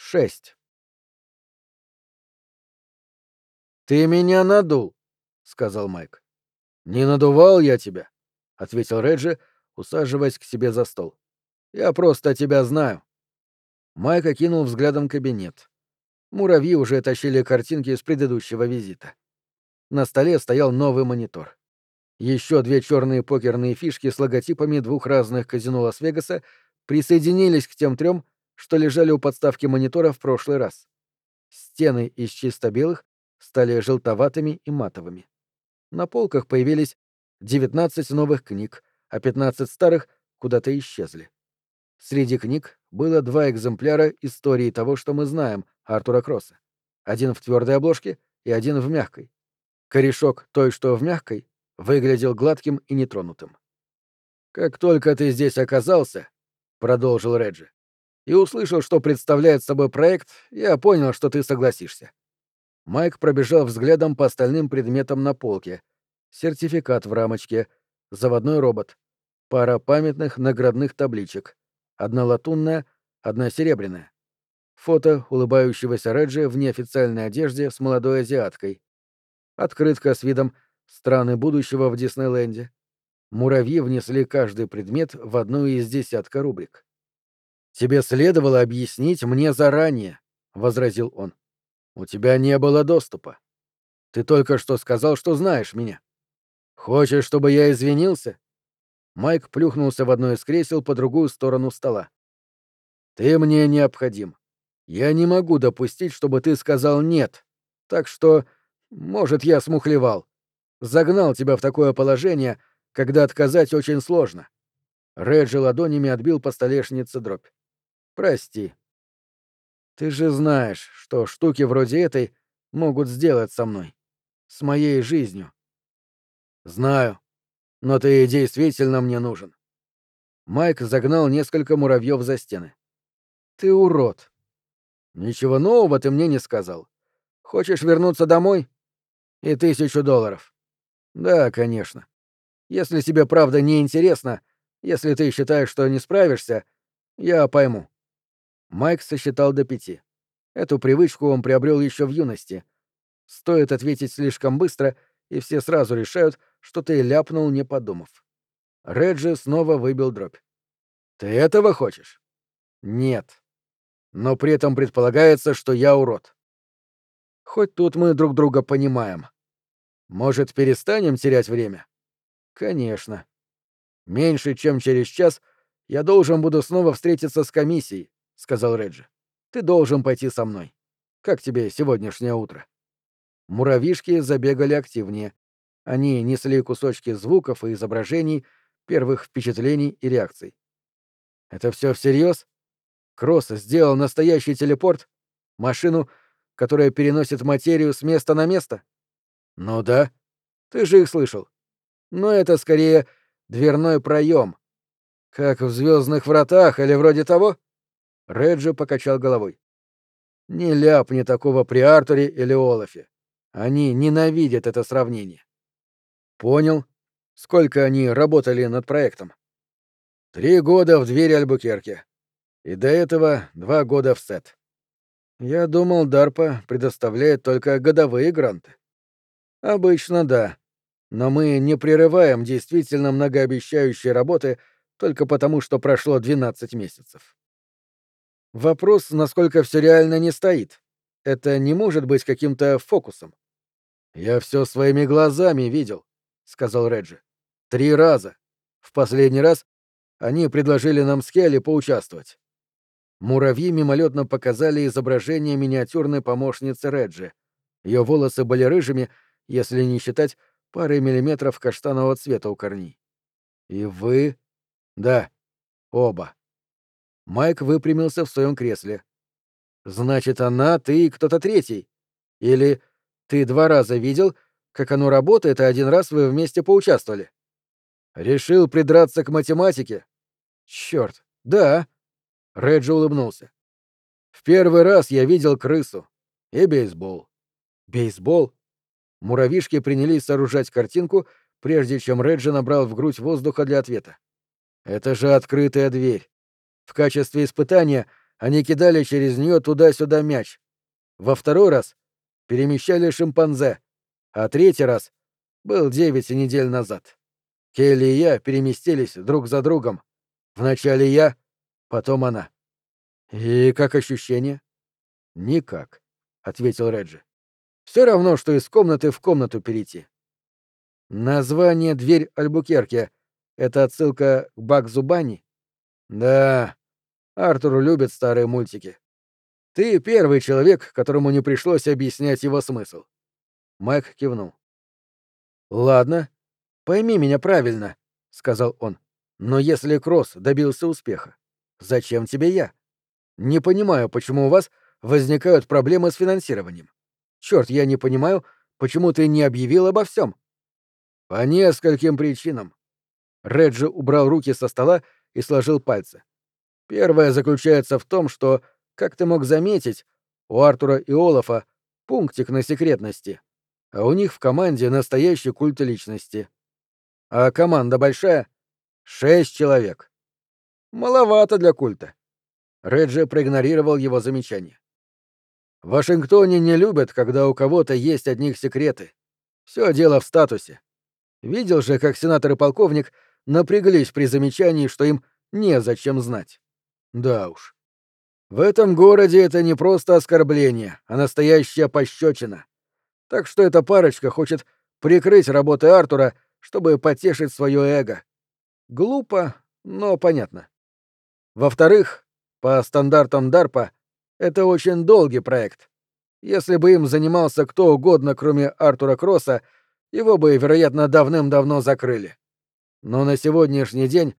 Шесть. «Ты меня надул», — сказал Майк. «Не надувал я тебя», — ответил Реджи, усаживаясь к себе за стол. «Я просто тебя знаю». Майк окинул взглядом кабинет. Муравьи уже тащили картинки с предыдущего визита. На столе стоял новый монитор. Еще две черные покерные фишки с логотипами двух разных казино Лас-Вегаса присоединились к тем трем, что лежали у подставки монитора в прошлый раз. Стены из чисто белых стали желтоватыми и матовыми. На полках появились 19 новых книг, а 15 старых куда-то исчезли. Среди книг было два экземпляра истории того, что мы знаем, Артура Кросса. Один в твердой обложке и один в мягкой. Корешок той, что в мягкой, выглядел гладким и нетронутым. «Как только ты здесь оказался», — продолжил Реджи, «и услышал, что представляет собой проект, я понял, что ты согласишься. Майк пробежал взглядом по остальным предметам на полке. Сертификат в рамочке, заводной робот, пара памятных наградных табличек, одна латунная, одна серебряная. Фото улыбающегося Реджи в неофициальной одежде с молодой азиаткой. Открытка с видом «Страны будущего в Диснейленде». Муравьи внесли каждый предмет в одну из десятка рубрик. «Тебе следовало объяснить мне заранее», — возразил он. У тебя не было доступа. Ты только что сказал, что знаешь меня. Хочешь, чтобы я извинился? Майк плюхнулся в одно из кресел по другую сторону стола. Ты мне необходим. Я не могу допустить, чтобы ты сказал «нет». Так что, может, я смухлевал. Загнал тебя в такое положение, когда отказать очень сложно. Реджи ладонями отбил по столешнице дробь. Прости. Ты же знаешь, что штуки вроде этой могут сделать со мной. С моей жизнью. Знаю. Но ты действительно мне нужен. Майк загнал несколько муравьев за стены. Ты урод. Ничего нового ты мне не сказал. Хочешь вернуться домой? И тысячу долларов. Да, конечно. Если тебе правда не интересно, если ты считаешь, что не справишься, я пойму. Майк сосчитал до пяти. Эту привычку он приобрел еще в юности. Стоит ответить слишком быстро, и все сразу решают, что ты ляпнул, не подумав. Реджи снова выбил дробь. «Ты этого хочешь?» «Нет. Но при этом предполагается, что я урод. Хоть тут мы друг друга понимаем. Может, перестанем терять время?» «Конечно. Меньше чем через час я должен буду снова встретиться с комиссией, — сказал Реджи. «Ты должен пойти со мной. Как тебе сегодняшнее утро?» Муравьишки забегали активнее. Они несли кусочки звуков и изображений, первых впечатлений и реакций. «Это все всерьез? Кросс сделал настоящий телепорт? Машину, которая переносит материю с места на место?» «Ну да. Ты же их слышал. Но это скорее дверной проем. Как в звездных вратах или вроде того?» Реджи покачал головой. «Не ляпни такого при Артуре или Олафе. Они ненавидят это сравнение». «Понял. Сколько они работали над проектом?» «Три года в двери Альбукерке. И до этого два года в сет. Я думал, Дарпа предоставляет только годовые гранты. Обычно да. Но мы не прерываем действительно многообещающие работы только потому, что прошло 12 месяцев. Вопрос, насколько все реально, не стоит. Это не может быть каким-то фокусом. Я все своими глазами видел, сказал Реджи. Три раза. В последний раз они предложили нам с Келли поучаствовать. Муравьи мимолетно показали изображение миниатюрной помощницы Реджи. Ее волосы были рыжими, если не считать пары миллиметров каштанового цвета у корней. И вы? Да, оба. Майк выпрямился в своем кресле. «Значит, она, ты и кто-то третий. Или ты два раза видел, как оно работает, а один раз вы вместе поучаствовали?» «Решил придраться к математике?» «Чёрт, да!» Реджи улыбнулся. «В первый раз я видел крысу. И бейсбол». «Бейсбол?» Муравишки принялись сооружать картинку, прежде чем Реджи набрал в грудь воздуха для ответа. «Это же открытая дверь. В качестве испытания они кидали через нее туда-сюда мяч. Во второй раз перемещали шимпанзе, а третий раз был девять недель назад. Келли и я переместились друг за другом. Вначале я, потом она. И как ощущение? Никак, ответил Реджи. Все равно, что из комнаты в комнату перейти. Название «Дверь Альбукерке» — это отсылка к Бакзу Банни? Да, Артур любит старые мультики. Ты первый человек, которому не пришлось объяснять его смысл. Майк кивнул. Ладно, пойми меня правильно, сказал он. Но если Кросс добился успеха, зачем тебе я? Не понимаю, почему у вас возникают проблемы с финансированием. Черт, я не понимаю, почему ты не объявил обо всем. По нескольким причинам. Реджи убрал руки со стола и сложил пальцы. Первое заключается в том, что, как ты мог заметить, у Артура и Олафа пунктик на секретности, а у них в команде настоящий культ личности. А команда большая? Шесть человек. Маловато для культа. Реджи проигнорировал его замечание. В Вашингтоне не любят, когда у кого-то есть от них секреты. Все дело в статусе. Видел же, как сенатор и полковник напряглись при замечании, что им незачем знать. Да уж. В этом городе это не просто оскорбление, а настоящая пощечина. Так что эта парочка хочет прикрыть работы Артура, чтобы потешить свое эго. Глупо, но понятно. Во-вторых, по стандартам Дарпа, это очень долгий проект. Если бы им занимался кто угодно, кроме Артура Кросса, его бы, вероятно, давным-давно закрыли. Но на сегодняшний день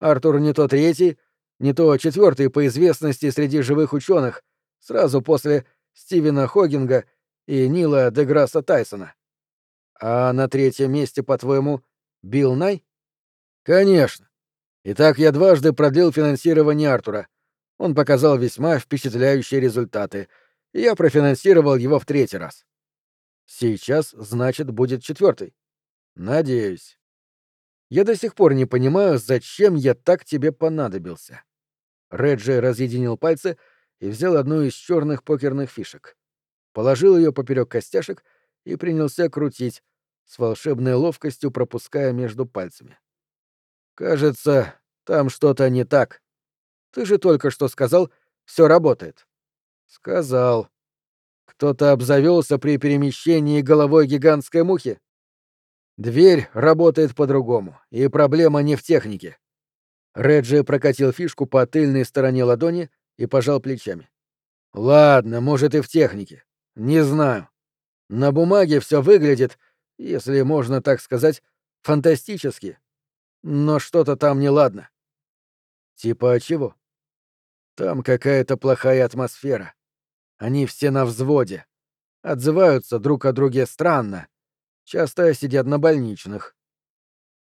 Артур не то третий, не то четвертый по известности среди живых ученых, сразу после Стивена Хогинга и Нила Деграсса Тайсона. А на третьем месте, по-твоему, Билл Най? Конечно. Итак, я дважды продлил финансирование Артура. Он показал весьма впечатляющие результаты, и я профинансировал его в третий раз. Сейчас, значит, будет четвертый. Надеюсь. Я до сих пор не понимаю, зачем я так тебе понадобился. Реджи разъединил пальцы и взял одну из черных покерных фишек. Положил ее поперек костяшек и принялся крутить, с волшебной ловкостью пропуская между пальцами. Кажется, там что-то не так. Ты же только что сказал, все работает. Сказал. Кто-то обзавелся при перемещении головой гигантской мухи? Дверь работает по-другому, и проблема не в технике. Реджи прокатил фишку по тыльной стороне ладони и пожал плечами. Ладно, может и в технике. Не знаю. На бумаге все выглядит, если можно так сказать, фантастически. Но что-то там неладно. Типа чего? Там какая-то плохая атмосфера. Они все на взводе. Отзываются друг о друге странно. Часто сидят на больничных.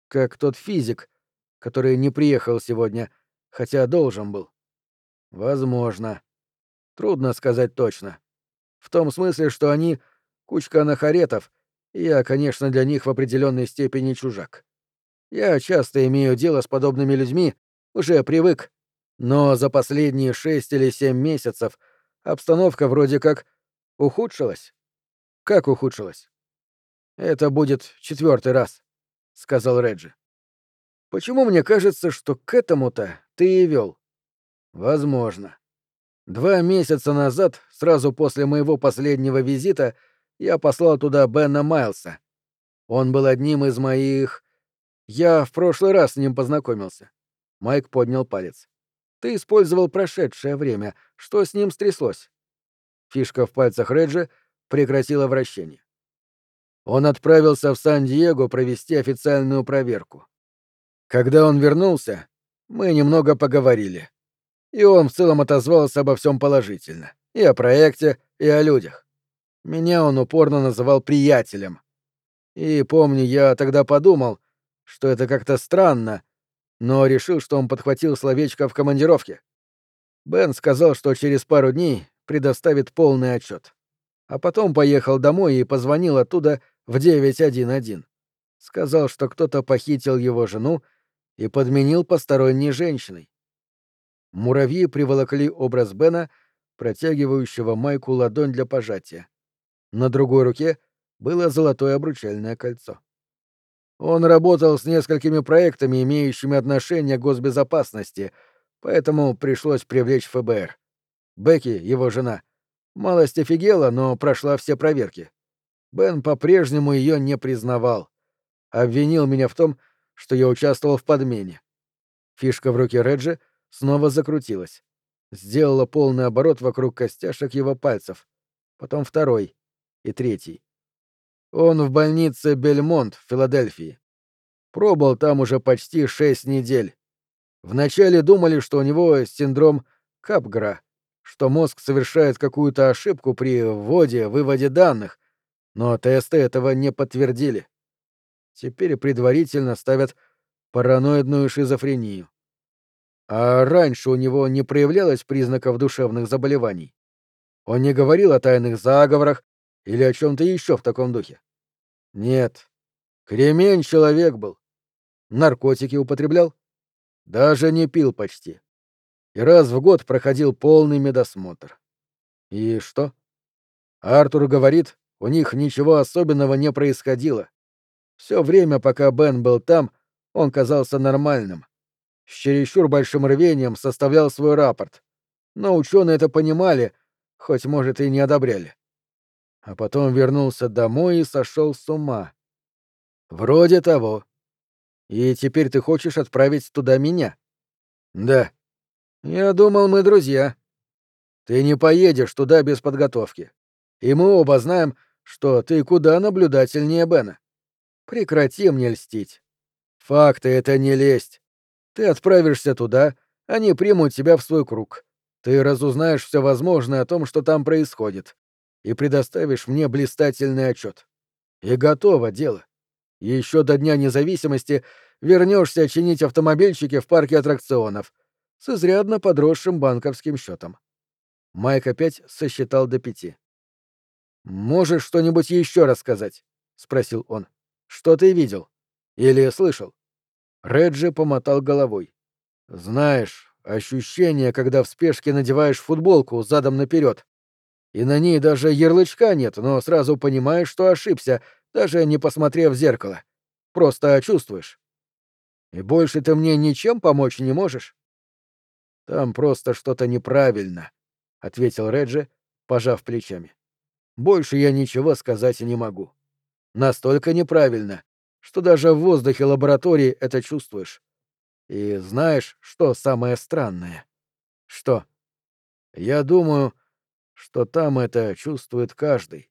Как тот физик, который не приехал сегодня, хотя должен был. Возможно. Трудно сказать точно. В том смысле, что они — кучка анахаретов, и я, конечно, для них в определенной степени чужак. Я часто имею дело с подобными людьми, уже привык. Но за последние шесть или семь месяцев обстановка вроде как ухудшилась. Как ухудшилась? Это будет четвертый раз, сказал Реджи. Почему мне кажется, что к этому-то ты и вел? Возможно. Два месяца назад, сразу после моего последнего визита, я послал туда Бена Майлса. Он был одним из моих... Я в прошлый раз с ним познакомился. Майк поднял палец. Ты использовал прошедшее время. Что с ним стряслось? Фишка в пальцах Реджи прекратила вращение. Он отправился в Сан-Диего провести официальную проверку. Когда он вернулся, мы немного поговорили. И он в целом отозвался обо всем положительно. И о проекте, и о людях. Меня он упорно называл приятелем. И помню, я тогда подумал, что это как-то странно, но решил, что он подхватил словечко в командировке. Бен сказал, что через пару дней предоставит полный отчет. А потом поехал домой и позвонил оттуда в 911. Сказал, что кто-то похитил его жену и подменил посторонней женщиной. Муравьи приволокли образ Бена, протягивающего Майку ладонь для пожатия. На другой руке было золотое обручальное кольцо. Он работал с несколькими проектами, имеющими отношение к госбезопасности, поэтому пришлось привлечь ФБР. Бекки, его жена, малость офигела, но прошла все проверки. Бен по-прежнему ее не признавал. Обвинил меня в том, что я участвовал в подмене. Фишка в руке Реджи снова закрутилась. Сделала полный оборот вокруг костяшек его пальцев. Потом второй и третий. Он в больнице Бельмонт в Филадельфии. Пробыл там уже почти шесть недель. Вначале думали, что у него синдром Капгра, что мозг совершает какую-то ошибку при вводе-выводе данных, но тесты этого не подтвердили. Теперь предварительно ставят параноидную шизофрению. А раньше у него не проявлялось признаков душевных заболеваний. Он не говорил о тайных заговорах или о чем-то еще в таком духе. Нет. Кремень человек был. Наркотики употреблял? Даже не пил почти. И раз в год проходил полный медосмотр. И что? Артур говорит, у них ничего особенного не происходило. Все время, пока Бен был там, он казался нормальным. С чересчур большим рвением составлял свой рапорт. Но ученые это понимали, хоть, может, и не одобряли а потом вернулся домой и сошел с ума. Вроде того. И теперь ты хочешь отправить туда меня? Да. Я думал, мы друзья. Ты не поедешь туда без подготовки. И мы оба знаем, что ты куда наблюдательнее Бена. Прекрати мне льстить. Факты — это не лесть. Ты отправишься туда, они примут тебя в свой круг. Ты разузнаешь все возможное о том, что там происходит и предоставишь мне блистательный отчет. И готово дело. Еще до Дня независимости вернешься чинить автомобильчики в парке аттракционов с изрядно подросшим банковским счетом. Майк опять сосчитал до пяти. «Можешь что-нибудь еще рассказать?» — спросил он. «Что ты видел? Или слышал?» Реджи помотал головой. «Знаешь, ощущение, когда в спешке надеваешь футболку задом наперед, и на ней даже ярлычка нет, но сразу понимаешь, что ошибся, даже не посмотрев в зеркало. Просто чувствуешь. И больше ты мне ничем помочь не можешь? Там просто что-то неправильно, ответил Реджи, пожав плечами. Больше я ничего сказать не могу. Настолько неправильно, что даже в воздухе лаборатории это чувствуешь. И знаешь, что самое странное? Что? Я думаю, что там это чувствует каждый.